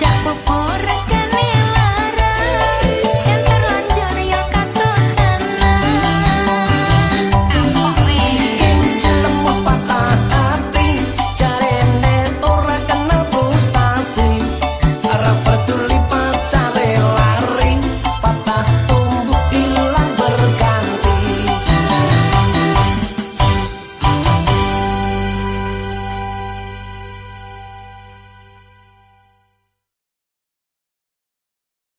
ya por